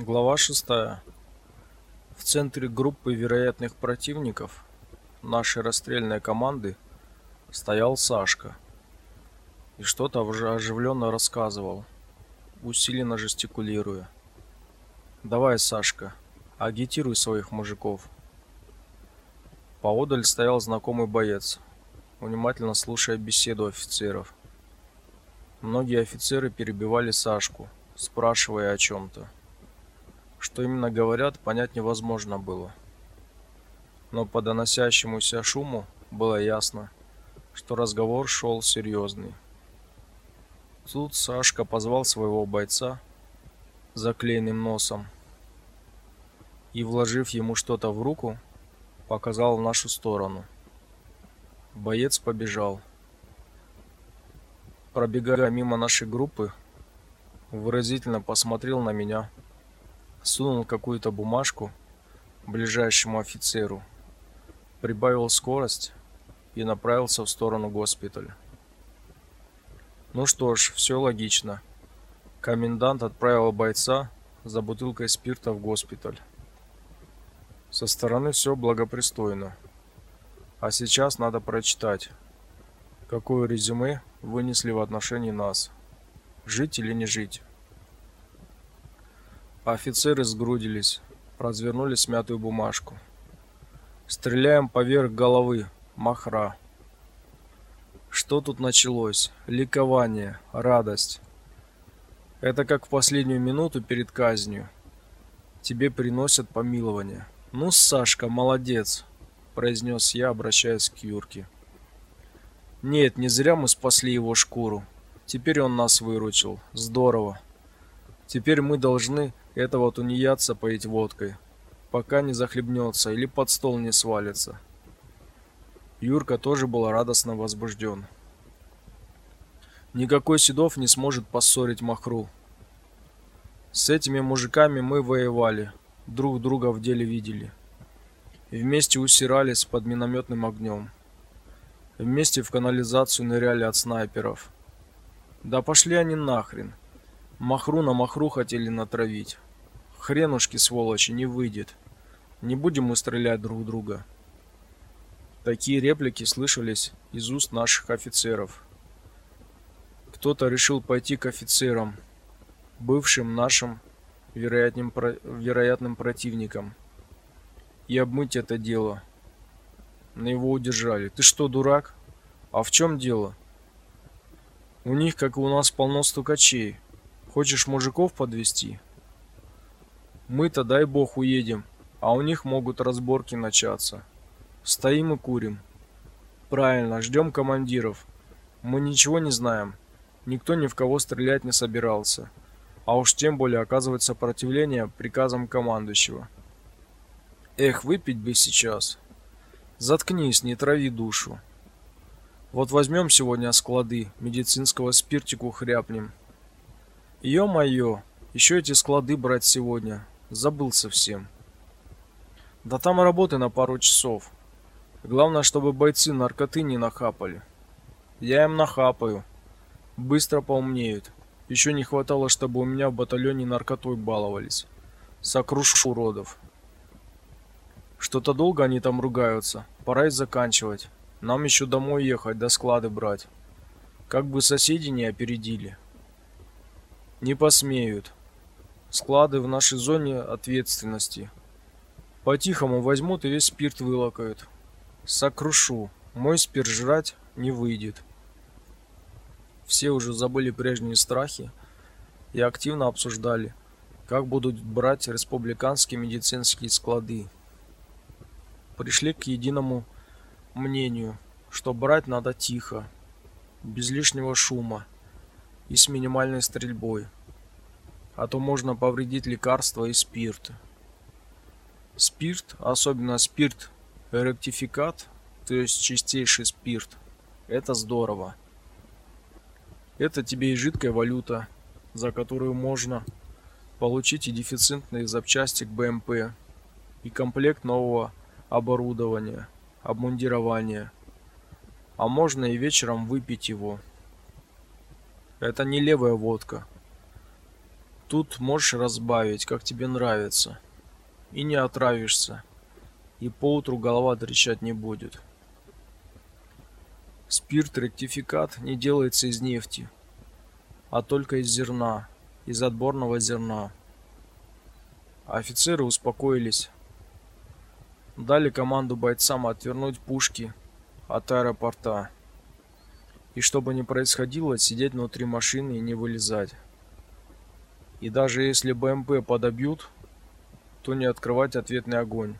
Глава 6. В центре группы вероятных противников нашей расстрельной команды стоял Сашка и что-то уже оживленно рассказывал, усиленно жестикулируя. Давай, Сашка, агитируй своих мужиков. Поодаль стоял знакомый боец, внимательно слушая беседу офицеров. Многие офицеры перебивали Сашку, спрашивая о чем то что именно говорят, понять невозможно было. Но по доносящемуся шуму было ясно, что разговор шел серьезный. Тут Сашка позвал своего бойца заклеенным носом и, вложив ему что-то в руку, показал в нашу сторону. Боец побежал. Пробегая мимо нашей группы, выразительно посмотрел на меня сунул какую-то бумажку ближайшему офицеру, прибавил скорость и направился в сторону госпиталя. Ну что ж, все логично. Комендант отправил бойца за бутылкой спирта в госпиталь. Со стороны все благопристойно. А сейчас надо прочитать, какое резюме вынесли в отношении нас. Жить или не жить? Офицеры сгрудились, развернули смятую бумажку. Стреляем поверх головы. Махра. Что тут началось? Ликование, радость. Это как в последнюю минуту перед казнью. Тебе приносят помилование. Ну, Сашка, молодец, произнес я, обращаясь к Юрке. Нет, не зря мы спасли его шкуру. Теперь он нас выручил. Здорово. Теперь мы должны этого тунеядца поить водкой, пока не захлебнется или под стол не свалится. Юрка тоже был радостно возбужден. Никакой Седов не сможет поссорить Махру. С этими мужиками мы воевали, друг друга в деле видели. И вместе усирались под минометным огнем. Вместе в канализацию ныряли от снайперов. Да пошли они нахрен. Махру на махру хотели натравить. Хренушки, сволочи, не выйдет. Не будем мы стрелять друг друга. Такие реплики слышались из уст наших офицеров. Кто-то решил пойти к офицерам, бывшим нашим вероятным вероятным противникам, и обмыть это дело. На его удержали. Ты что, дурак? А в чем дело? У них, как и у нас, полно стукачей. Хочешь мужиков подвести? Мы-то, дай бог, уедем, а у них могут разборки начаться. Стоим и курим. Правильно, ждем командиров. Мы ничего не знаем. Никто ни в кого стрелять не собирался. А уж тем более оказывать сопротивление приказам командующего. Эх, выпить бы сейчас. Заткнись, не трави душу. Вот возьмем сегодня склады, медицинского спиртику хряпнем. Ё-моё, еще эти склады брать сегодня. Забыл совсем. Да там работы на пару часов. Главное, чтобы бойцы наркоты не нахапали. Я им нахапаю. Быстро поумнеют. Еще не хватало, чтобы у меня в батальоне наркотой баловались. Сокрушу уродов. Что-то долго они там ругаются. Пора и заканчивать. Нам еще домой ехать, да склады брать. Как бы соседи не опередили. Не посмеют. Склады в нашей зоне ответственности. По-тихому возьмут и весь спирт вылакают. Сокрушу. Мой спирт жрать не выйдет. Все уже забыли прежние страхи и активно обсуждали, как будут брать республиканские медицинские склады. Пришли к единому мнению, что брать надо тихо, без лишнего шума и с минимальной стрельбой. А то можно повредить лекарства и спирт. Спирт, особенно спирт ректификат, то есть чистейший спирт, это здорово. Это тебе и жидкая валюта, за которую можно получить и дефицитные запчасти к БМП, и комплект нового оборудования, обмундирования. А можно и вечером выпить его. Это не левая водка. Тут можешь разбавить, как тебе нравится. И не отравишься. И поутру голова трещать не будет. Спирт-ректификат не делается из нефти, а только из зерна, из отборного зерна. Офицеры успокоились. Дали команду бойцам отвернуть пушки от аэропорта. И чтобы не происходило, сидеть внутри машины и не вылезать. И даже если БМП подобьют, то не открывать ответный огонь.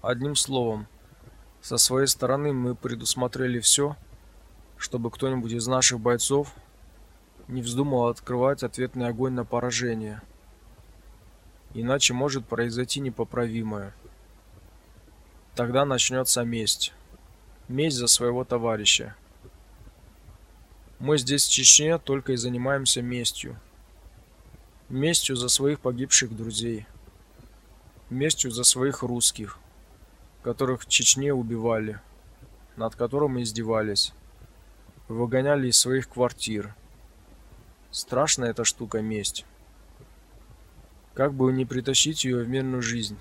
Одним словом, со своей стороны мы предусмотрели все, чтобы кто-нибудь из наших бойцов не вздумал открывать ответный огонь на поражение. Иначе может произойти непоправимое. Тогда начнется месть. Месть за своего товарища. Мы здесь в Чечне только и занимаемся местью. Местью за своих погибших друзей. Местью за своих русских, которых в Чечне убивали, над которыми издевались, выгоняли из своих квартир. Страшная эта штука месть. Как бы не притащить ее в мирную жизнь.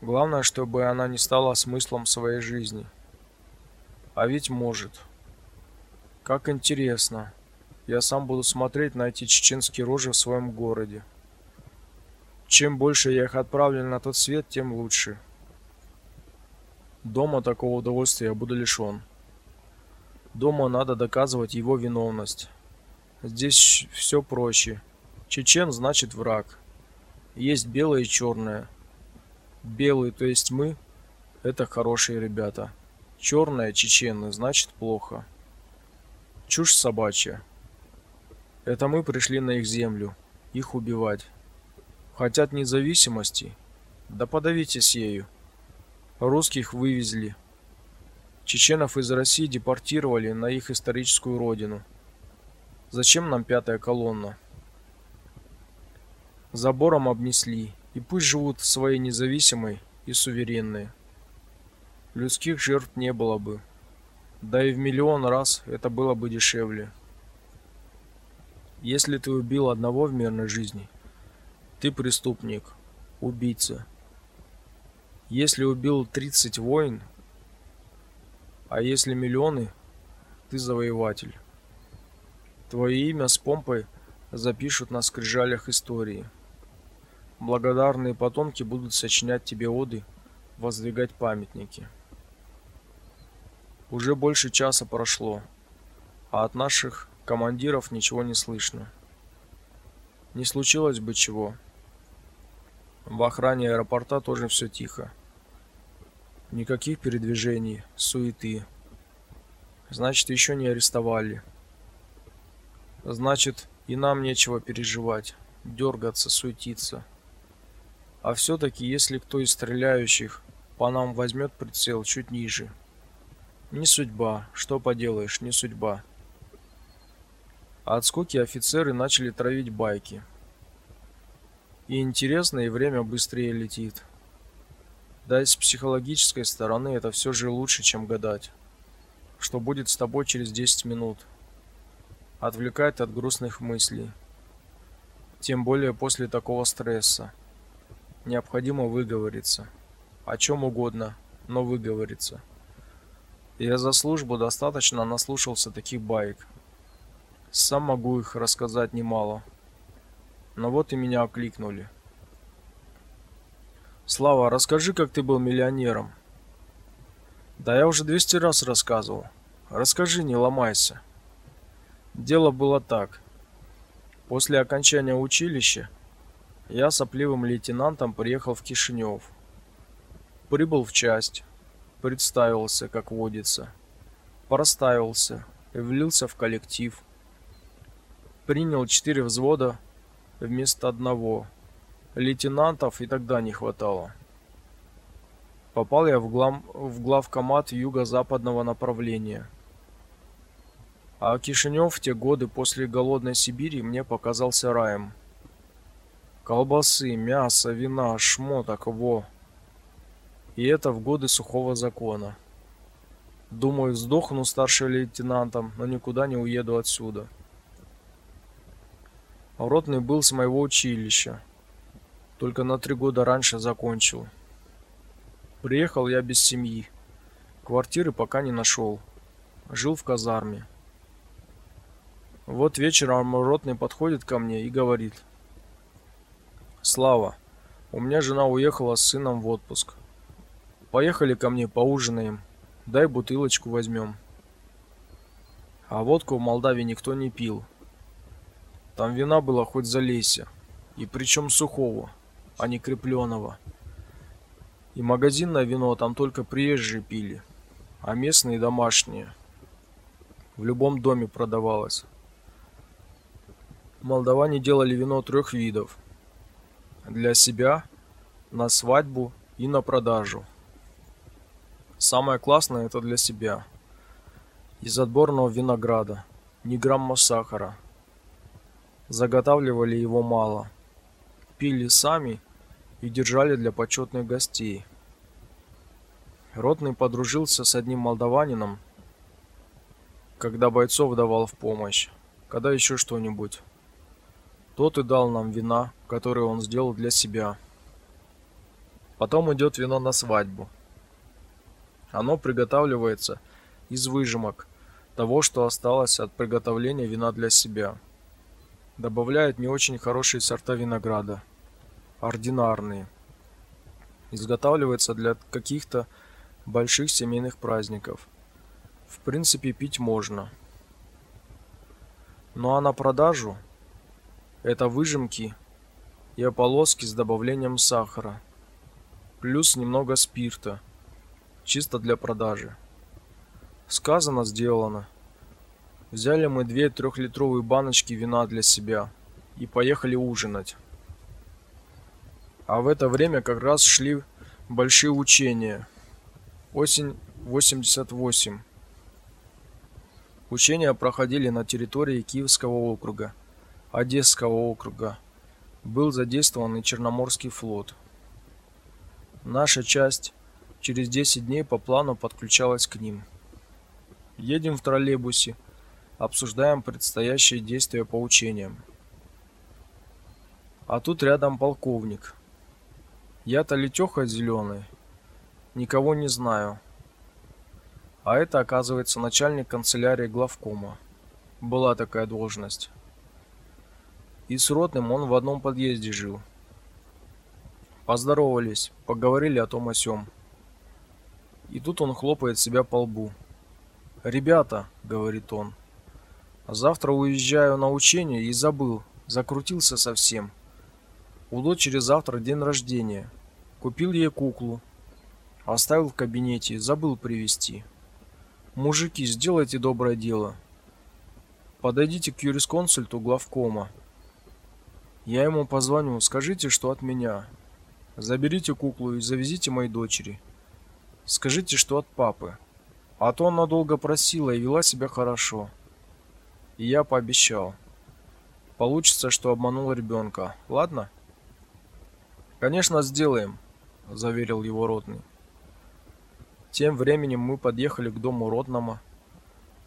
Главное, чтобы она не стала смыслом своей жизни. А ведь может. Как интересно. Я сам буду смотреть на эти чеченские рожи в своем городе. Чем больше я их отправлю на тот свет, тем лучше. Дома такого удовольствия я буду лишён. Дома надо доказывать его виновность. Здесь все проще. Чечен значит враг. Есть белое и черное. Белые, то есть мы, это хорошие ребята. Черное чечены значит плохо. Чушь собачья. Это мы пришли на их землю, их убивать. Хотят независимости? Да подавитесь ею. Русских вывезли. Чеченов из России депортировали на их историческую родину. Зачем нам пятая колонна? Забором обнесли, и пусть живут своей независимой и суверенной. Людских жертв не было бы. Да и в миллион раз это было бы дешевле. Если ты убил одного в мирной жизни, ты преступник, убийца. Если убил 30 воин, а если миллионы, ты завоеватель. Твое имя с помпой запишут на скрижалях истории. Благодарные потомки будут сочинять тебе оды, воздвигать памятники. Уже больше часа прошло, а от наших командиров ничего не слышно. Не случилось бы чего. В охране аэропорта тоже все тихо. Никаких передвижений, суеты. Значит, еще не арестовали. Значит, и нам нечего переживать, дергаться, суетиться. А все таки если кто из стреляющих по нам возьмет прицел чуть ниже, не судьба, что поделаешь, не судьба. От скуки офицеры начали травить байки. И интересно, и время быстрее летит. Да и с психологической стороны это все же лучше, чем гадать, что будет с тобой через 10 минут. Отвлекает от грустных мыслей. Тем более после такого стресса. Необходимо выговориться. О чем угодно, но выговориться. Я за службу достаточно наслушался таких баек. Сам могу их рассказать немало. Но вот и меня окликнули. Слава, расскажи, как ты был миллионером. Да я уже 200 раз рассказывал. Расскажи, не ломайся. Дело было так. После окончания училища я сопливым лейтенантом приехал в Кишинев. Прибыл в часть представился, как водится, проставился и влился в коллектив. Принял четыре взвода вместо одного. Лейтенантов и тогда не хватало. Попал я в, глав... в главкомат юго-западного направления. А Кишинев в те годы после голодной Сибири мне показался раем. Колбасы, мясо, вина, шмоток, во. И это в годы сухого закона. Думаю, сдохну старшим лейтенантом, но никуда не уеду отсюда. Ротный был с моего училища. Только на три года раньше закончил. Приехал я без семьи. Квартиры пока не нашел. Жил в казарме. Вот вечером Ротный подходит ко мне и говорит. «Слава, у меня жена уехала с сыном в отпуск. Поехали ко мне поужинаем. Дай бутылочку возьмем». А водку в Молдавии никто не пил. Там вина было хоть залейся. И причем сухого, а не крепленого. И магазинное вино там только приезжие пили, а местные домашние. В любом доме продавалось. Молдаване делали вино трех видов. Для себя, на свадьбу и на продажу. Самое классное это для себя. Из отборного винограда, ни грамма сахара. Заготавливали его мало. Пили сами и держали для почетных гостей. Ротный подружился с одним молдаванином, когда бойцов давал в помощь, когда еще что-нибудь. Тот и дал нам вина, которые он сделал для себя. Потом идет вино на свадьбу. Оно приготавливается из выжимок того, что осталось от приготовления вина для себя. Добавляют не очень хорошие сорта винограда, ординарные. Изготавливается для каких-то больших семейных праздников. В принципе, пить можно. Ну а на продажу это выжимки и ополоски с добавлением сахара, плюс немного спирта, чисто для продажи. Сказано, сделано. Взяли мы две трехлитровые баночки вина для себя и поехали ужинать. А в это время как раз шли большие учения. Осень 88. Учения проходили на территории Киевского округа. Одесского округа был задействован и Черноморский флот. Наша часть через 10 дней по плану подключалась к ним. Едем в троллейбусе, обсуждаем предстоящие действия по учениям. А тут рядом полковник. Я-то летёха зеленый, никого не знаю. А это, оказывается, начальник канцелярии главкома. Была такая должность и с ротным он в одном подъезде жил. Поздоровались, поговорили о том о сём. И тут он хлопает себя по лбу. «Ребята», — говорит он, — «завтра уезжаю на учение и забыл, закрутился совсем. У дочери завтра день рождения. Купил ей куклу. Оставил в кабинете, забыл привезти. Мужики, сделайте доброе дело. Подойдите к юрисконсульту главкома. Я ему позвоню, скажите, что от меня. Заберите куклу и завезите моей дочери. Скажите, что от папы. А то она долго просила и вела себя хорошо. И я пообещал. Получится, что обманул ребенка. Ладно? Конечно, сделаем, заверил его ротный. Тем временем мы подъехали к дому ротного,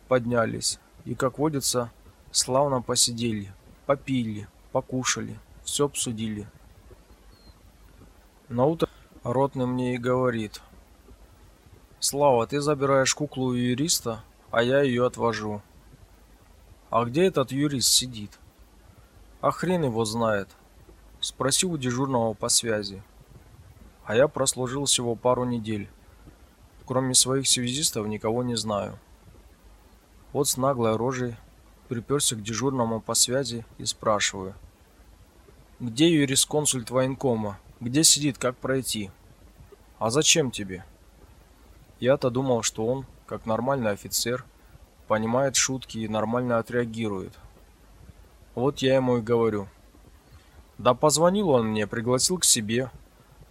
поднялись и, как водится, славно посидели, попили, покушали, все обсудили. На утро ротный мне и говорит: "Слава, ты забираешь куклу у юриста, а я ее отвожу". А где этот юрист сидит? А хрен его знает. Спроси у дежурного по связи. А я прослужил всего пару недель. Кроме своих связистов никого не знаю. Вот с наглой рожей приперся к дежурному по связи и спрашиваю: "Где юрисконсульт военкома? Где сидит, как пройти?" "А зачем тебе?" Я-то думал, что он, как нормальный офицер, понимает шутки и нормально отреагирует. Вот я ему и говорю: "Да позвонил он мне, пригласил к себе.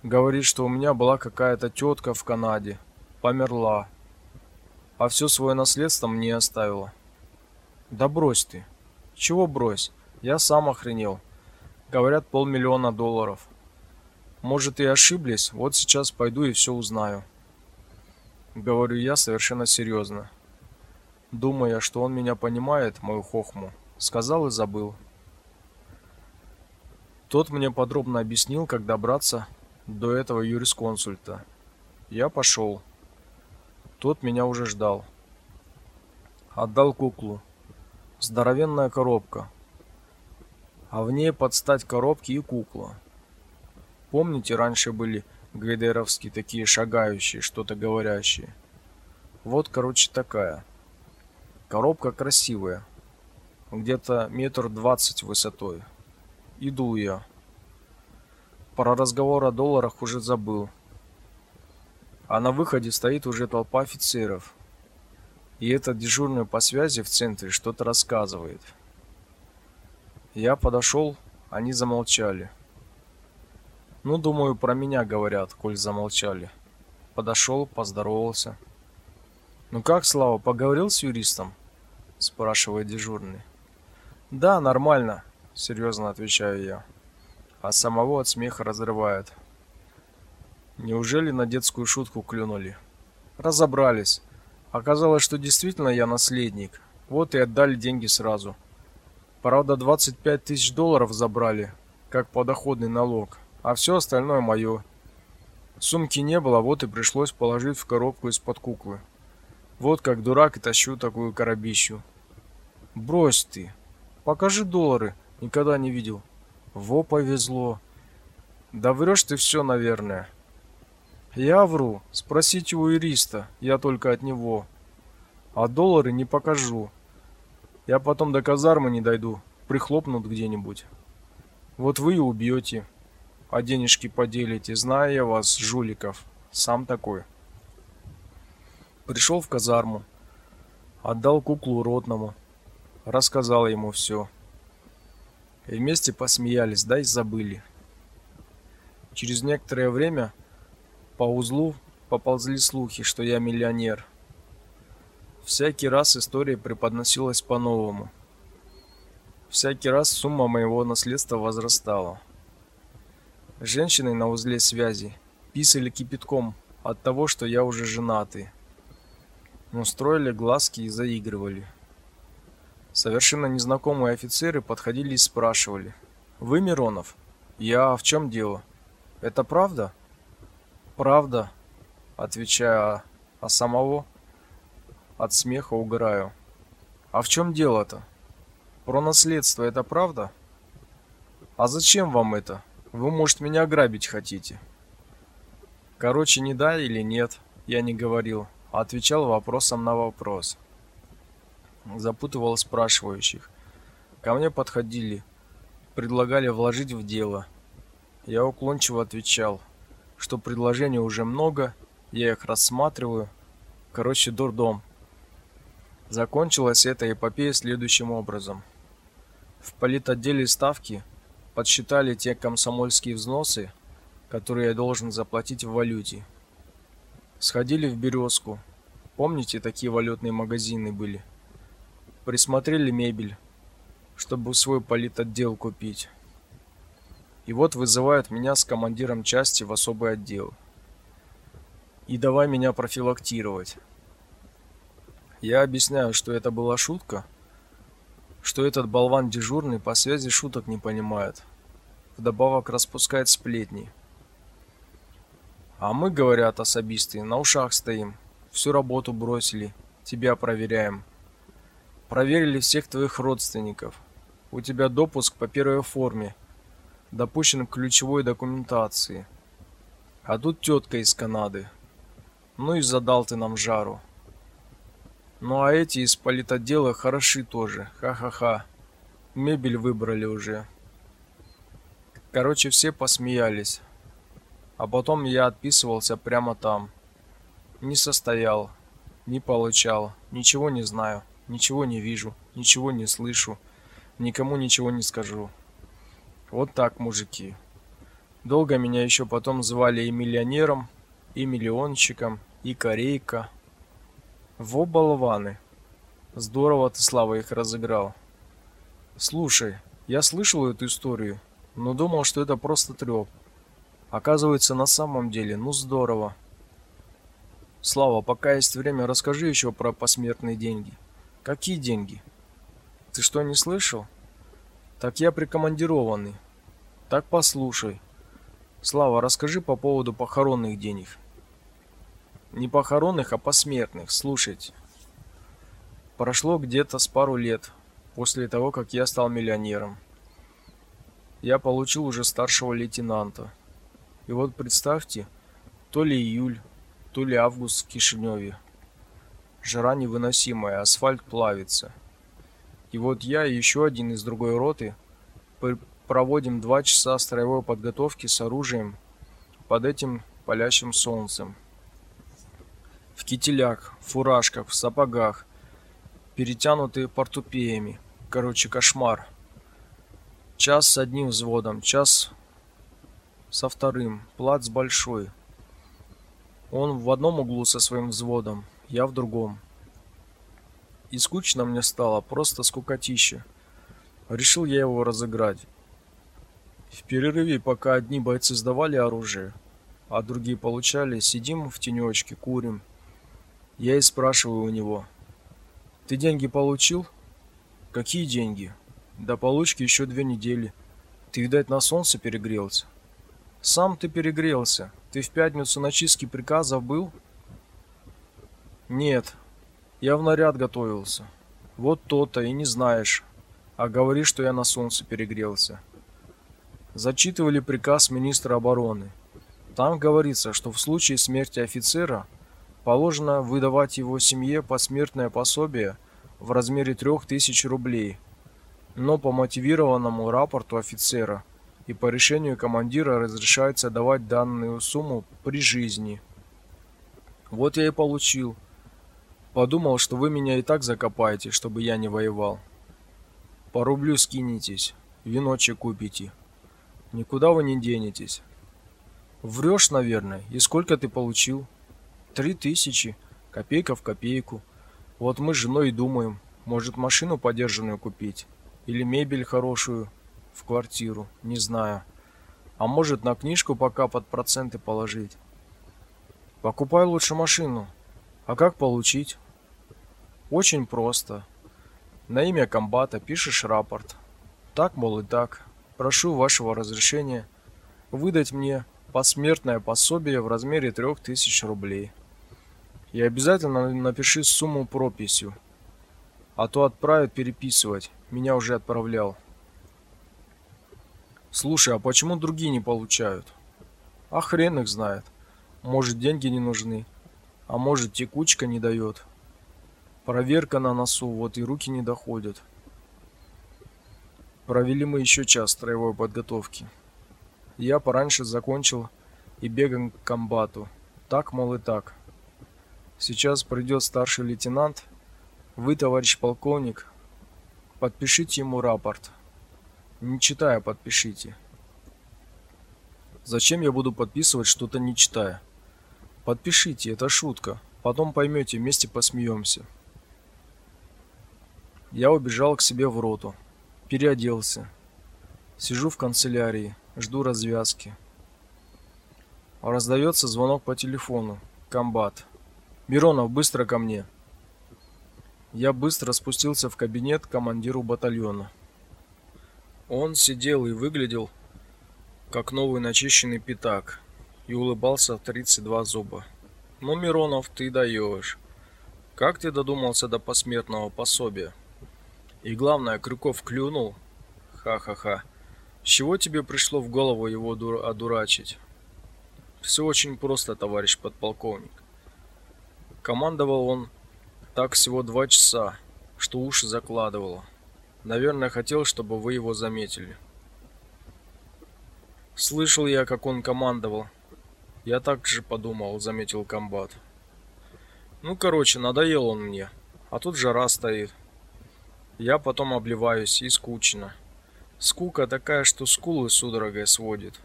Говорит, что у меня была какая-то тетка в Канаде, померла, а все свое наследство мне оставила. Да брось ты. Чего брось? Я сам охренел. Говорят, полмиллиона долларов. Может и ошиблись, вот сейчас пойду и все узнаю. Говорю я совершенно серьезно. Думая, что он меня понимает, мою хохму, сказал и забыл. Тот мне подробно объяснил, как добраться до этого юрисконсульта. Я пошел. Тот меня уже ждал. Отдал куклу. Здоровенная коробка. А в ней под стать коробке и кукла. Помните, раньше были гайдеровские такие шагающие, что-то говорящие? Вот, короче, такая. Коробка красивая. Где-то метр двадцать высотой. Иду я. Про разговор о долларах уже забыл. А на выходе стоит уже толпа офицеров. И этот дежурный по связи в центре что-то рассказывает. Я подошел, они замолчали. Ну, думаю, про меня говорят, коль замолчали. Подошел, поздоровался. Ну как, Слава, поговорил с юристом? спрашивает дежурный. Да, нормально, серьезно отвечаю я. А самого от смеха разрывает. Неужели на детскую шутку клюнули? Разобрались. Оказалось, что действительно я наследник. Вот и отдали деньги сразу. Правда, 25 тысяч долларов забрали, как подоходный налог, а все остальное мое. Сумки не было, вот и пришлось положить в коробку из-под куклы. Вот как дурак и тащу такую коробищу. Брось ты, Покажи доллары. Никогда не видел. Во повезло. Да врешь ты все, наверное. Я вру. Спросите у юриста. Я только от него. А доллары не покажу. Я потом до казармы не дойду. Прихлопнут где-нибудь. Вот вы и убьете. А денежки поделите. Знаю я вас, жуликов. Сам такой. Пришел в казарму. Отдал куклу ротному рассказал ему все. И вместе посмеялись, да и забыли. Через некоторое время по узлу поползли слухи, что я миллионер. Всякий раз история преподносилась по-новому. Всякий раз сумма моего наследства возрастала. Женщины на узле связи писали кипятком от того, что я уже женатый. Но строили глазки и заигрывали. Совершенно незнакомые офицеры подходили и спрашивали: "Вы Миронов?" "Я, в чем дело?" "Это правда?" "Правда", отвечаю, а самого от смеха угораю. "А в чем дело-то? Про наследство это правда?" "А зачем вам это? Вы, может, меня ограбить хотите?" Короче, не да или нет, я не говорил, а отвечал вопросом на вопрос запутывал спрашивающих. Ко мне подходили, предлагали вложить в дело. Я уклончиво отвечал, что предложений уже много, я их рассматриваю. Короче, дурдом. Закончилась эта эпопея следующим образом. В политотделе ставки подсчитали те комсомольские взносы, которые я должен заплатить в валюте. Сходили в Березку. Помните, такие валютные магазины были? Присмотрели мебель, чтобы свой политотдел купить. И вот вызывают меня с командиром части в особый отдел. И давай меня профилактировать. Я объясняю, что это была шутка, что этот болван дежурный по связи шуток не понимает. Вдобавок распускает сплетни. А мы, говорят особисты, на ушах стоим. Всю работу бросили, тебя проверяем. Проверили всех твоих родственников. У тебя допуск по первой форме. Допущен к ключевой документации. А тут тетка из Канады. Ну и задал ты нам жару. Ну а эти из политотдела хороши тоже. Ха-ха-ха. Мебель выбрали уже. Короче, все посмеялись. А потом я отписывался прямо там. Не состоял, не получал, ничего не знаю. Ничего не вижу, ничего не слышу, никому ничего не скажу. Вот так, мужики. Долго меня еще потом звали и миллионером, и миллионщиком, и корейка. Во болваны. Здорово ты, Слава, их разыграл. Слушай, я слышал эту историю, но думал, что это просто трёп. Оказывается, на самом деле, ну здорово. Слава, пока есть время, расскажи еще про посмертные деньги. Какие деньги? Ты что, не слышал? Так я прикомандированный. Так послушай. Слава, расскажи по поводу похоронных денег. Не похоронных, а посмертных. Слушайте. Прошло где-то с пару лет после того, как я стал миллионером. Я получил уже старшего лейтенанта. И вот представьте, то ли июль, то ли август в Кишиневе. Жара невыносимая, асфальт плавится. И вот я и еще один из другой роты проводим два часа строевой подготовки с оружием под этим палящим солнцем. В кителях, фуражках, в сапогах, перетянутые портупеями. Короче, кошмар. Час с одним взводом, час со вторым. Плац большой. Он в одном углу со своим взводом, я в другом. И скучно мне стало, просто скукотища. Решил я его разыграть. В перерыве, пока одни бойцы сдавали оружие, а другие получали, сидим в тенечке, курим. Я и спрашиваю у него: "Ты деньги получил?" "Какие деньги?" "До получки еще две недели. Ты, видать, на солнце перегрелся." "Сам ты перегрелся. Ты в пятницу на чистке приказов был?" "Нет. Я в наряд готовился. Вот то-то и не знаешь, а говоришь, что я на солнце перегрелся." зачитывали приказ министра обороны. Там говорится, что в случае смерти офицера положено выдавать его семье посмертное пособие в размере 3000 рублей. Но по мотивированному рапорту офицера и по решению командира разрешается давать данную сумму при жизни. Вот я и получил. Подумал, что вы меня и так закопаете, чтобы я не воевал. По рублю скинетесь, виночек купите. Никуда вы не денетесь. Врешь, наверное. И сколько ты получил? Три тысячи. Копейка в копейку. Вот мы с женой думаем, может машину подержанную купить. Или мебель хорошую в квартиру. Не знаю. А может на книжку пока под проценты положить. Покупай лучше машину. А как получить? Очень просто. На имя комбата пишешь рапорт. Так, мол, и так прошу вашего разрешения выдать мне посмертное пособие в размере трех тысяч рублей. И обязательно напиши сумму прописью, а то отправят переписывать. Меня уже отправлял. Слушай, а почему другие не получают? А хрен их знает. Может, деньги не нужны, а может, текучка не дает. Проверка на носу, вот и руки не доходят. Провели мы еще час строевой подготовки. Я пораньше закончил и бегом к комбату. Так, мол, и так. Сейчас придет старший лейтенант. Вы, товарищ полковник, подпишите ему рапорт. Не читая, подпишите. Зачем я буду подписывать что-то не читая? Подпишите, это шутка. Потом поймете, вместе посмеемся. Я убежал к себе в роту. Переоделся. Сижу в канцелярии, жду развязки. Раздается звонок по телефону. Комбат. Миронов, быстро ко мне. Я быстро спустился в кабинет к командиру батальона. Он сидел и выглядел как новый начищенный пятак и улыбался в 32 зуба. "Ну, Миронов, ты даешь. Как ты додумался до посмертного пособия?" И главное, Крюков клюнул. Ха-ха-ха. С чего тебе пришло в голову его дур одурачить? Все очень просто, товарищ подполковник. Командовал он так всего два часа, что уши закладывало. Наверное, хотел, чтобы вы его заметили. Слышал я, как он командовал. Я так же подумал, заметил комбат. Ну, короче, надоел он мне. А тут жара стоит. Я потом обливаюсь и скучно. Скука такая, что скулы судорогой сводит.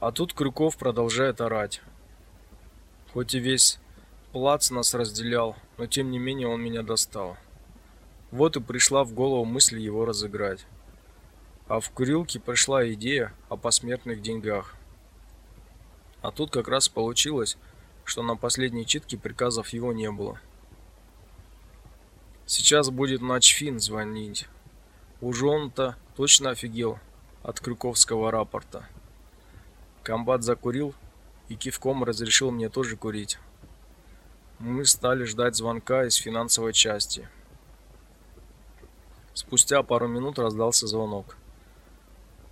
А тут Крюков продолжает орать. Хоть и весь плац нас разделял, но тем не менее он меня достал. Вот и пришла в голову мысль его разыграть. А в курилке пришла идея о посмертных деньгах. А тут как раз получилось, что на последней читке приказов его не было. Сейчас будет Начфин звонить. Уж он-то точно офигел. от Крюковского рапорта. Комбат закурил и кивком разрешил мне тоже курить. Мы стали ждать звонка из финансовой части. Спустя пару минут раздался звонок.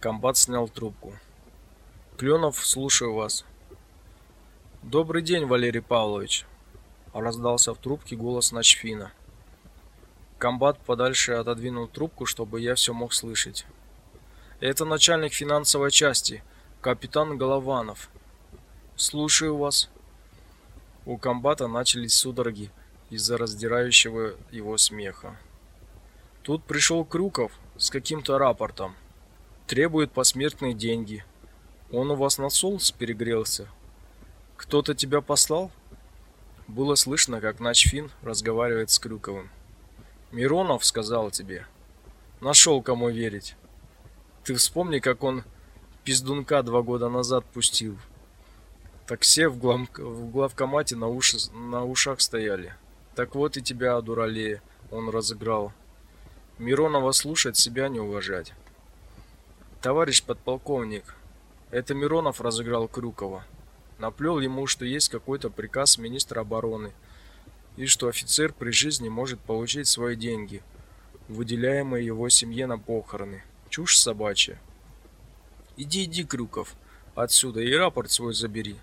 Комбат снял трубку. Кленов, слушаю вас. Добрый день, Валерий Павлович. Раздался в трубке голос Ночфина. Комбат подальше отодвинул трубку, чтобы я все мог слышать. Это начальник финансовой части, капитан Голованов. Слушаю вас. У комбата начались судороги из-за раздирающего его смеха. Тут пришел Крюков с каким-то рапортом. Требует посмертные деньги. Он у вас на солнце перегрелся. Кто-то тебя послал? Было слышно, как Начфин разговаривает с Крюковым. Миронов сказал тебе. Нашел кому верить. Ты вспомни, как он пиздунка два года назад пустил. Так все в, глав... в главкомате на, уши... на ушах стояли. Так вот и тебя, дуралея, он разыграл. Миронова слушать, себя не уважать. Товарищ подполковник, это Миронов разыграл Крюкова. Наплел ему, что есть какой-то приказ министра обороны и что офицер при жизни может получить свои деньги, выделяемые его семье на похороны. Чушь собачья. Иди, иди, Крюков, отсюда и рапорт свой забери.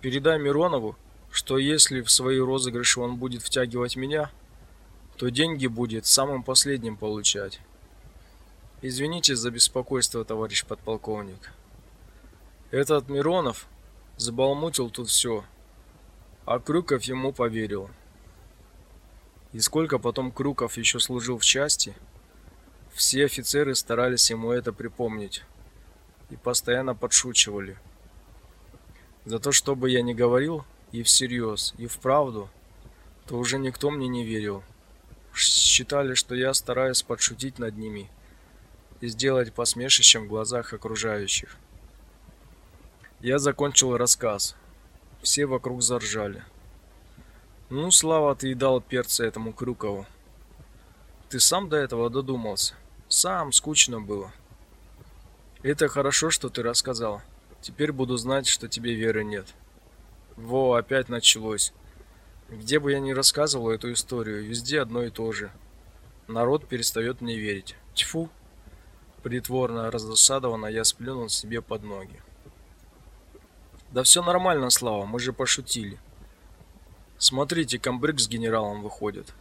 Передай Миронову, что если в свои розыгрыши он будет втягивать меня, то деньги будет самым последним получать. Извините за беспокойство, товарищ подполковник. Этот Миронов забалмутил тут все, а Крюков ему поверил. И сколько потом Крюков еще служил в части, все офицеры старались ему это припомнить и постоянно подшучивали. За то, что бы я ни говорил, и всерьез, и вправду, то уже никто мне не верил считали, что я стараюсь подшутить над ними и сделать посмешищем в глазах окружающих. Я закончил рассказ. Все вокруг заржали. Ну, Слава, ты и дал перца этому Крюкову. Ты сам до этого додумался. Сам скучно было. Это хорошо, что ты рассказал. Теперь буду знать, что тебе веры нет. Во, опять началось. Где бы я ни рассказывал эту историю, везде одно и то же. Народ перестает мне верить. Тьфу. Притворно раздосадованно я сплюнул себе под ноги. Да все нормально, Слава, мы же пошутили. Смотрите, комбриг с генералом выходит.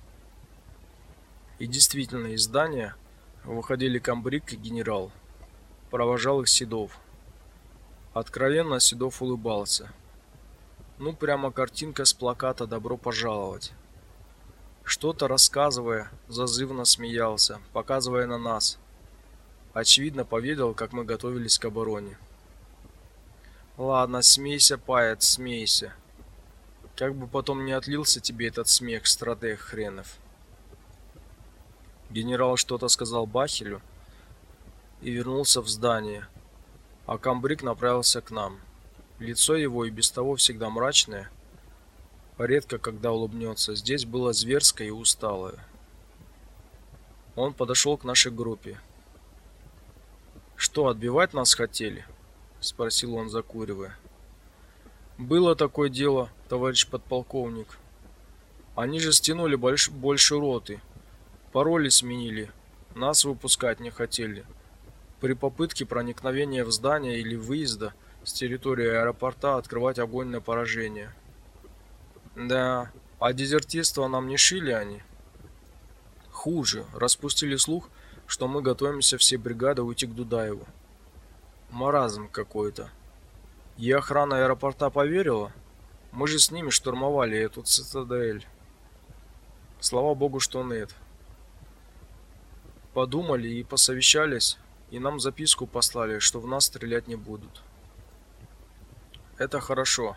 И действительно, из здания выходили комбриг и генерал. Провожал их Седов. Откровенно Седов улыбался. Ну, прямо картинка с плаката «Добро пожаловать». Что-то рассказывая, зазывно смеялся, показывая на нас. Очевидно, поведал, как мы готовились к обороне. Ладно, смейся, паяц, смейся. Как бы потом не отлился тебе этот смех, стратег хренов. Генерал что-то сказал Бахелю и вернулся в здание, а комбриг направился к нам. Лицо его и без того всегда мрачное, редко когда улыбнется, здесь было зверское и усталое. Он подошел к нашей группе. Что, отбивать нас хотели? спросил он, закуривая. Было такое дело, товарищ подполковник. Они же стянули больше больше роты. Пароли сменили. Нас выпускать не хотели. При попытке проникновения в здание или выезда с территории аэропорта открывать огонь на поражение. Да, а дезертирство нам не шили они. Хуже, распустили слух, что мы готовимся все бригады уйти к Дудаеву. Маразм какой-то. И охрана аэропорта поверила? Мы же с ними штурмовали эту цитадель. Слава богу, что нет. Подумали и посовещались, и нам записку послали, что в нас стрелять не будут. Это хорошо,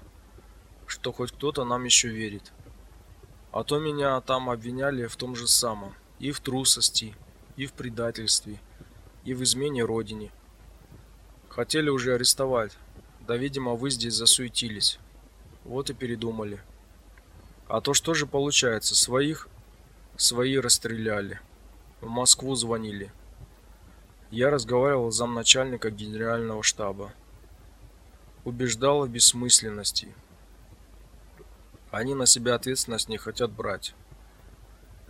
что хоть кто-то нам еще верит. А то меня там обвиняли в том же самом, и в трусости, и в предательстве, и в измене родине. Хотели уже арестовать, да, видимо, вы здесь засуетились. Вот и передумали. А то что же получается, своих свои расстреляли. В Москву звонили. Я разговаривал с замначальника генерального штаба. Убеждал в бессмысленности. Они на себя ответственность не хотят брать.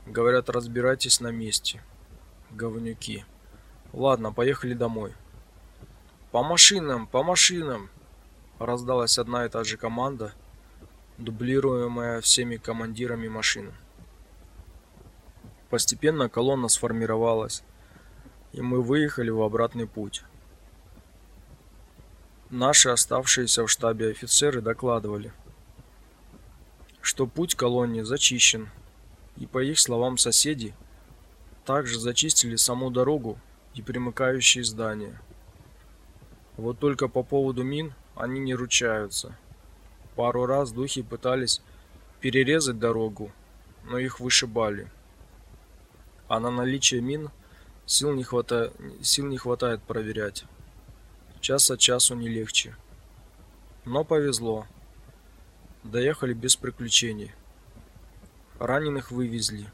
Говорят, разбирайтесь на месте. Говнюки. Ладно, поехали домой. По машинам, по машинам. Раздалась одна и та же команда, дублируемая всеми командирами машин. Постепенно колонна сформировалась, и мы выехали в обратный путь. Наши оставшиеся в штабе офицеры докладывали, что путь колонне зачищен, и по их словам соседи также зачистили саму дорогу и примыкающие здания. Вот только по поводу мин они не ручаются. Пару раз духи пытались перерезать дорогу, но их вышибали а на наличие мин сил не хватает, сил не хватает проверять. Час от часу не легче. Но повезло. Доехали без приключений. Раненых вывезли.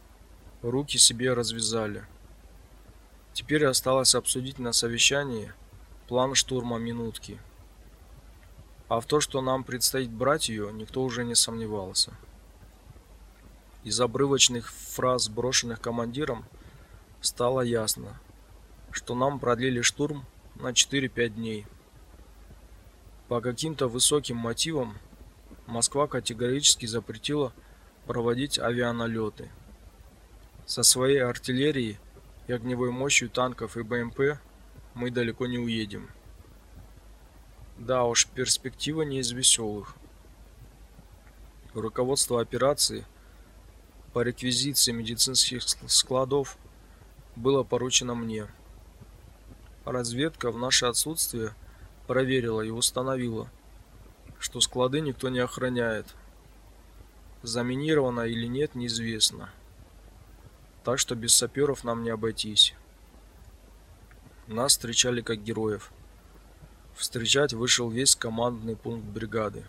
Руки себе развязали. Теперь осталось обсудить на совещании план штурма минутки. А в то, что нам предстоит брать ее, никто уже не сомневался. Из обрывочных фраз, брошенных командиром, стало ясно, что нам продлили штурм на 4-5 дней. По каким-то высоким мотивам Москва категорически запретила проводить авианалеты. Со своей артиллерией и огневой мощью танков и БМП мы далеко не уедем. Да уж, перспектива не из веселых. Руководство операции – по реквизиции медицинских складов было поручено мне. Разведка в наше отсутствие проверила и установила, что склады никто не охраняет. Заминировано или нет, неизвестно. Так что без саперов нам не обойтись. Нас встречали как героев. Встречать вышел весь командный пункт бригады.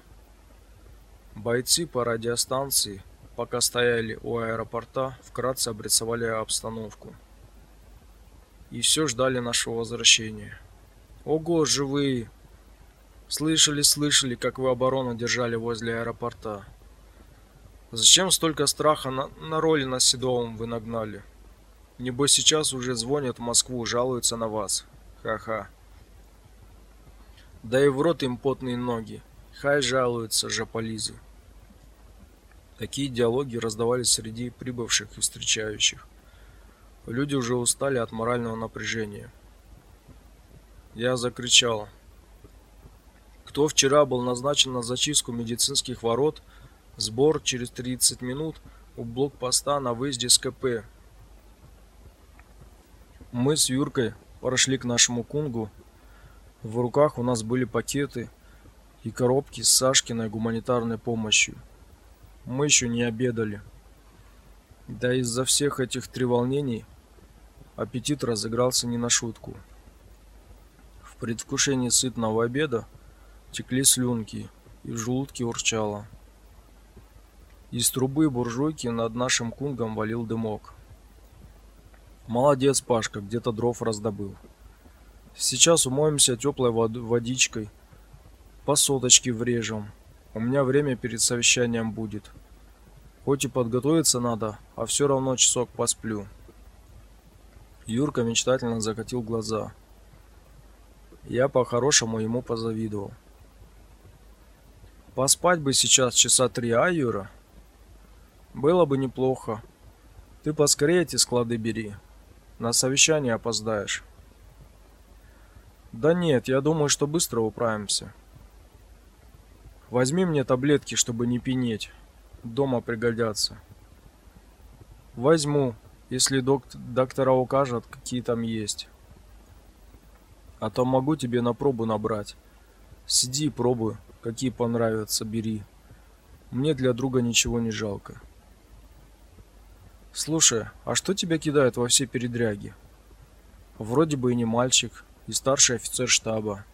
Бойцы по радиостанции – пока стояли у аэропорта, вкратце обрисовали обстановку. И все ждали нашего возвращения. Ого, живые! Слышали, слышали, как вы оборону держали возле аэропорта. Зачем столько страха на, на роли на Седовом вы нагнали? Небось сейчас уже звонят в Москву, жалуются на вас. Ха-ха. Да и в рот им потные ноги. Хай жалуются, жополизы. Такие диалоги раздавались среди прибывших и встречающих. Люди уже устали от морального напряжения. Я закричал: "Кто вчера был назначен на зачистку медицинских ворот? Сбор через 30 минут у блокпоста на выезде с КП". Мы с Юркой прошли к нашему кунгу. В руках у нас были пакеты и коробки с Сашкиной гуманитарной помощью. Мы еще не обедали. Да из-за всех этих треволнений аппетит разыгрался не на шутку. В предвкушении сытного обеда текли слюнки, и в желудке урчало. Из трубы буржуйки над нашим кунгом валил дымок. Молодец, Пашка, где-то дров раздобыл. Сейчас умоемся теплой водичкой, по соточке врежем, у меня время перед совещанием будет. Хоть и подготовиться надо, а все равно часок посплю. Юрка мечтательно закатил глаза. Я по-хорошему ему позавидовал. Поспать бы сейчас часа три, а, Юра? Было бы неплохо. Ты поскорее эти склады бери. На совещание опоздаешь. Да нет, я думаю, что быстро управимся. Возьми мне таблетки, чтобы не пинеть. Дома пригодятся. Возьму, если доктор, доктора укажут, какие там есть. А то могу тебе на пробу набрать. Сиди, пробуй, какие понравятся, бери. Мне для друга ничего не жалко. Слушай, а что тебя кидают во все передряги? Вроде бы и не мальчик, и старший офицер штаба.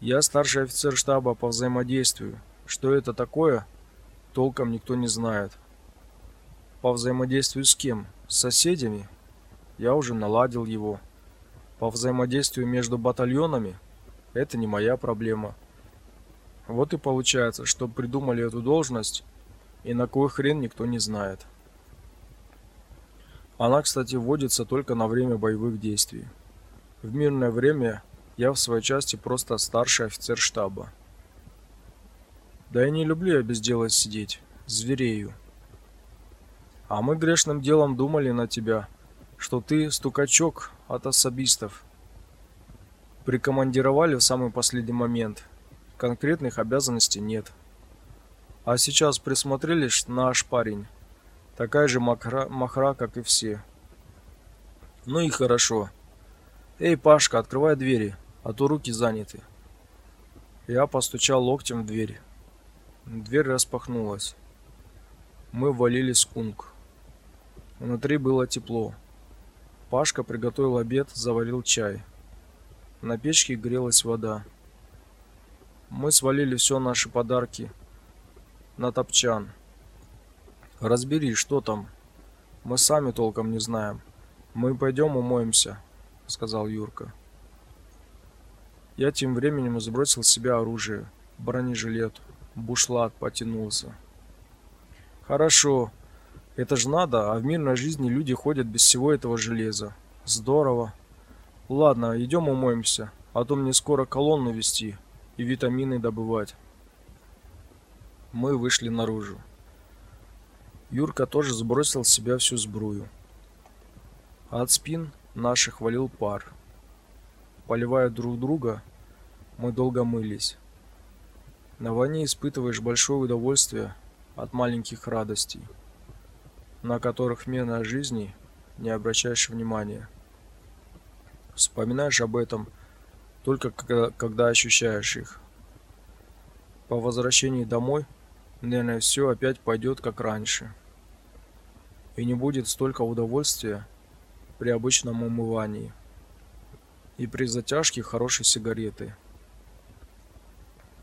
Я старший офицер штаба по взаимодействию. Что это такое, толком никто не знает. По взаимодействию с кем? С соседями? я уже наладил его. По взаимодействию между батальонами это не моя проблема. Вот и получается, что придумали эту должность, и на кой хрен никто не знает. Она, кстати, вводится только на время боевых действий. В мирное время я в своей части просто старший офицер штаба. Да я не люблю я без дела сидеть, зверею. А мы грешным делом думали на тебя, что ты стукачок от особистов. Прикомандировали в самый последний момент. Конкретных обязанностей нет. А сейчас присмотрелись, наш парень такая же махра, махра, как и все. Ну и хорошо. Эй, Пашка, открывай двери, а то руки заняты. Я постучал локтем в дверь. Дверь распахнулась. Мы ввалились в кунг. Внутри было тепло. Пашка приготовил обед, заварил чай. На печке грелась вода. Мы свалили все наши подарки на топчан. Разбери, что там. Мы сами толком не знаем. Мы пойдем умоемся, сказал Юрка. Я тем временем сбросил с себя оружие, бронежилет, бушлат потянулся. Хорошо. Это ж надо, а в мирной жизни люди ходят без всего этого железа. Здорово. Ладно, идем умоемся, а то мне скоро колонну вести и витамины добывать. Мы вышли наружу. Юрка тоже сбросил с себя всю сбрую. А от спин наших валил пар. Поливая друг друга, мы долго мылись. На войне испытываешь большое удовольствие от маленьких радостей, на которых мирной жизни не обращаешь внимания. Вспоминаешь об этом только когда, когда ощущаешь их. По возвращении домой, наверное, все опять пойдет как раньше и не будет столько удовольствия при обычном умывании и при затяжке хорошей сигареты.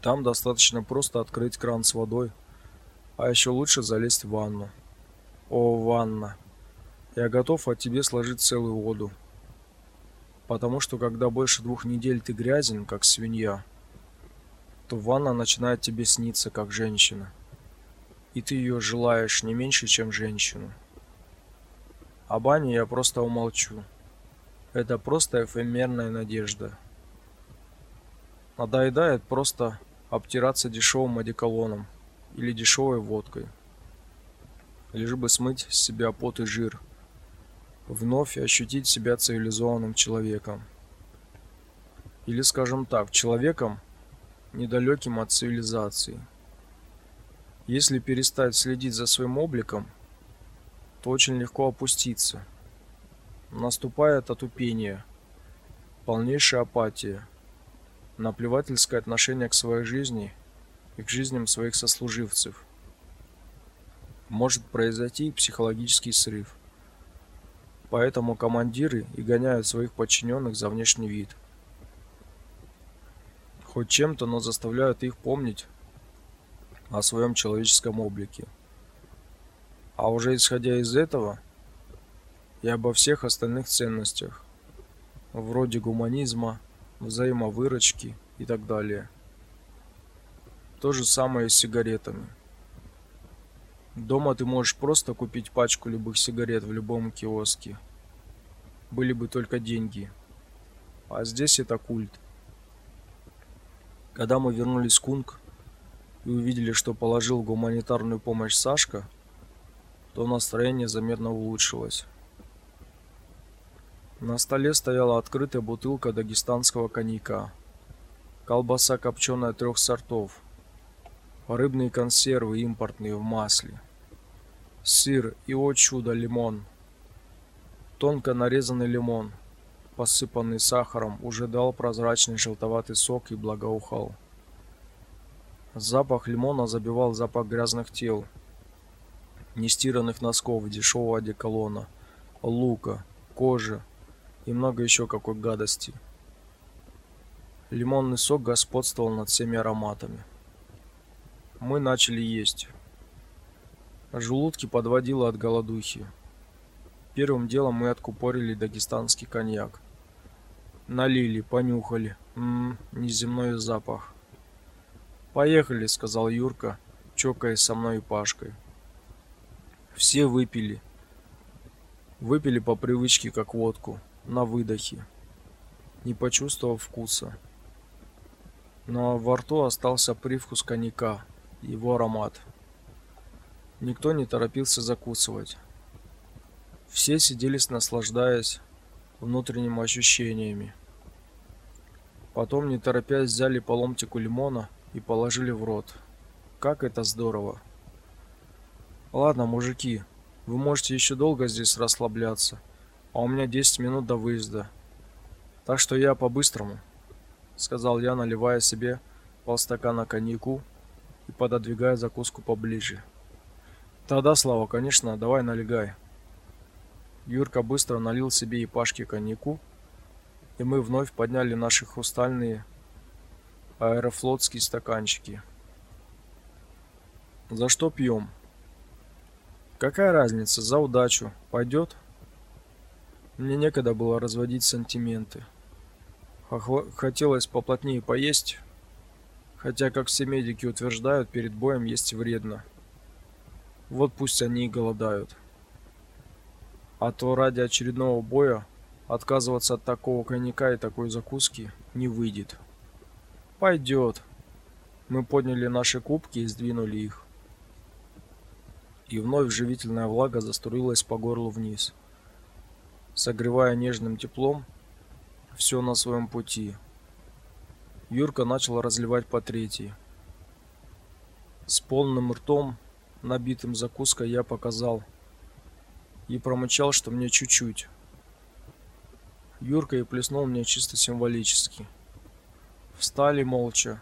Там достаточно просто открыть кран с водой, а еще лучше залезть в ванну. О, ванна. Я готов от тебе сложить целую воду. Потому что когда больше двух недель ты грязен, как свинья, то ванна начинает тебе сниться как женщина. И ты ее желаешь не меньше, чем женщину. О бане я просто умолчу. Это просто эфемерная надежда. Надоедает просто обтираться дешевым одеколоном или дешевой водкой. Лишь бы смыть с себя пот и жир. Вновь ощутить себя цивилизованным человеком. Или, скажем так, человеком, недалеким от цивилизации. Если перестать следить за своим обликом – то очень легко опуститься. Наступает отупение, полнейшая апатия, наплевательское отношение к своей жизни и к жизням своих сослуживцев. Может произойти психологический срыв. Поэтому командиры и гоняют своих подчиненных за внешний вид. Хоть чем-то, но заставляют их помнить о своем человеческом облике. А уже исходя из этого и обо всех остальных ценностях, вроде гуманизма, взаимовыручки и так далее. То же самое с сигаретами. Дома ты можешь просто купить пачку любых сигарет в любом киоске. Были бы только деньги. А здесь это культ. Когда мы вернулись в Кунг и увидели, что положил гуманитарную помощь Сашка, то настроение заметно улучшилось. На столе стояла открытая бутылка дагестанского коньяка, колбаса копченая трех сортов, рыбные консервы импортные в масле, сыр и, о чудо, лимон. Тонко нарезанный лимон, посыпанный сахаром, уже дал прозрачный желтоватый сок и благоухал. Запах лимона забивал запах грязных тел – нестиранных носков, дешевого одеколона, лука, кожи и много еще какой гадости. Лимонный сок господствовал над всеми ароматами. Мы начали есть. Желудки подводило от голодухи. Первым делом мы откупорили дагестанский коньяк. Налили, понюхали. Мм, неземной запах. Поехали, сказал Юрка, чокаясь со мной и Пашкой. Все выпили. Выпили по привычке, как водку, на выдохе, не почувствовав вкуса. Но во рту остался привкус коньяка, его аромат. Никто не торопился закусывать. Все сидели, наслаждаясь внутренними ощущениями. Потом, не торопясь, взяли по ломтику лимона и положили в рот. Как это здорово! Ладно, мужики, вы можете еще долго здесь расслабляться, а у меня 10 минут до выезда. Так что я по-быстрому, сказал я, наливая себе полстакана коньяку и пододвигая закуску поближе. Тогда, Слава, конечно, давай налегай. Юрка быстро налил себе и Пашке коньяку, и мы вновь подняли наши хрустальные аэрофлотские стаканчики. За что пьем? Какая разница, за удачу. Пойдет? Мне некогда было разводить сантименты. Хотелось поплотнее поесть, хотя, как все медики утверждают, перед боем есть вредно. Вот пусть они и голодают. А то ради очередного боя отказываться от такого коньяка и такой закуски не выйдет. Пойдет. Мы подняли наши кубки и сдвинули их и вновь живительная влага заструилась по горлу вниз, согревая нежным теплом все на своем пути. Юрка начал разливать по третьей. С полным ртом, набитым закуской, я показал и промычал, что мне чуть-чуть. Юрка и плеснул мне чисто символически. Встали молча,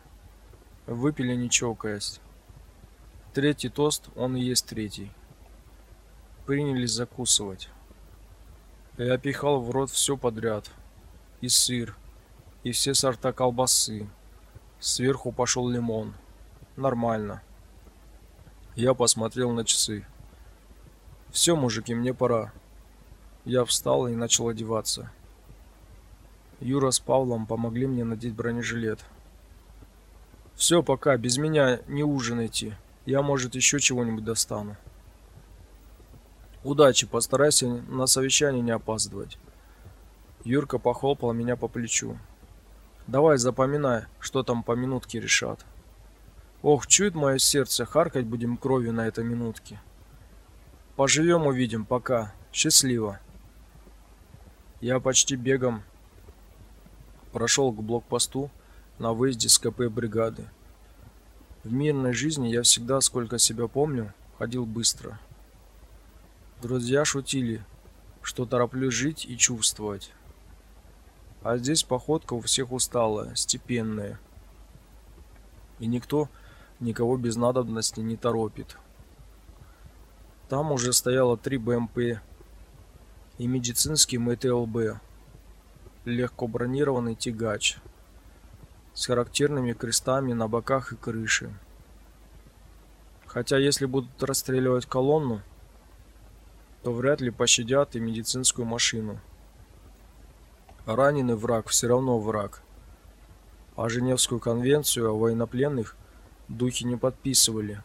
выпили не чокаясь. Третий тост, он и есть третий. Принялись закусывать. Я пихал в рот все подряд. И сыр, и все сорта колбасы. Сверху пошел лимон. Нормально. Я посмотрел на часы. Все, мужики, мне пора. Я встал и начал одеваться. Юра с Павлом помогли мне надеть бронежилет. Все, пока, без меня не ужинайте. Я, может, еще чего-нибудь достану. Удачи, постарайся на совещание не опаздывать. Юрка похлопал меня по плечу. Давай запоминай, что там по минутке решат. Ох, чует мое сердце, харкать будем кровью на этой минутке. Поживем, увидим, пока. Счастливо. Я почти бегом прошел к блокпосту на выезде с КП бригады. В мирной жизни я всегда, сколько себя помню, ходил быстро. Друзья шутили, что тороплюсь жить и чувствовать. А здесь походка у всех усталая, степенная. И никто никого без надобности не торопит. Там уже стояло три БМП и медицинский МТЛБ, легко бронированный тягач – с характерными крестами на боках и крыше. Хотя если будут расстреливать колонну, то вряд ли пощадят и медицинскую машину. Раненый враг все равно враг. А Женевскую конвенцию о военнопленных духи не подписывали.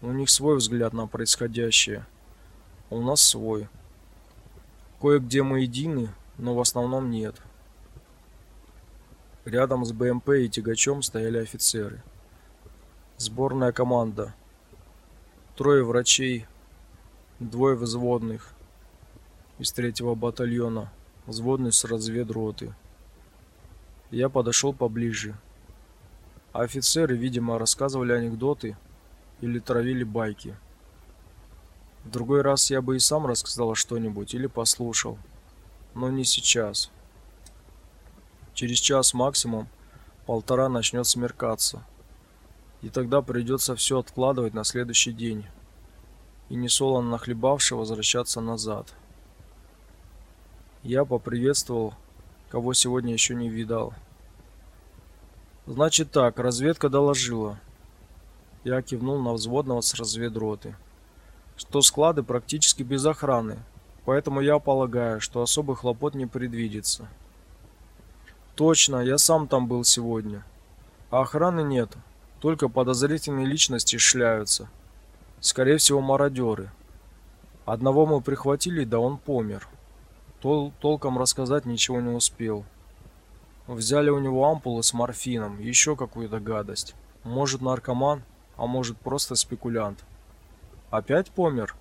У них свой взгляд на происходящее, у нас свой. Кое-где мы едины, но в основном нет. Рядом с БМП и тягачом стояли офицеры. Сборная команда. Трое врачей, двое взводных из третьего батальона, взводный с разведроты. Я подошел поближе. А офицеры, видимо, рассказывали анекдоты или травили байки. В другой раз я бы и сам рассказал что-нибудь или послушал, но не сейчас. Через час максимум полтора начнет смеркаться. И тогда придется все откладывать на следующий день. И несолоно нахлебавши возвращаться назад. Я поприветствовал, кого сегодня еще не видал. Значит так, разведка доложила. Я кивнул на взводного с разведроты, что склады практически без охраны, Поэтому я полагаю, что особых хлопот не предвидится. Точно, я сам там был сегодня. А охраны нет. Только подозрительные личности шляются. Скорее всего, мародеры. Одного мы прихватили, да он помер. Тол толком рассказать ничего не успел. Взяли у него ампулы с морфином, еще какую-то гадость. Может, наркоман, а может, просто спекулянт. Опять помер?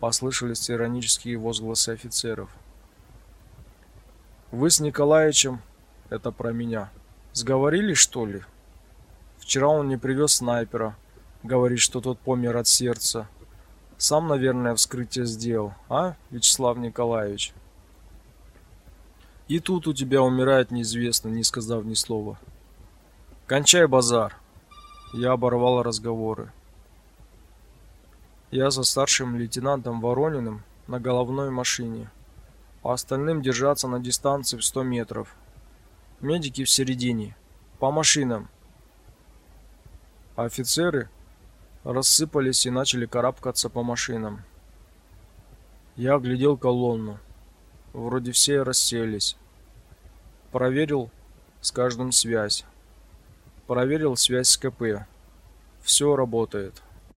Послышались иронические возгласы офицеров. Вы с Николаевичем это про меня. Сговорились, что ли? Вчера он не привез снайпера, говорит, что тот помер от сердца. Сам, наверное, вскрытие сделал, а, Вячеслав Николаевич? И тут у тебя умирает неизвестный, не сказав ни слова. Кончай базар. Я оборвал разговоры. Я за старшим лейтенантом Ворониным на головной машине. По остальным держаться на дистанции в 100 метров. Медики в середине. По машинам. Офицеры рассыпались и начали карабкаться по машинам. Я оглядел колонну. Вроде все расселись. Проверил с каждым связь. Проверил связь с КП. Все работает.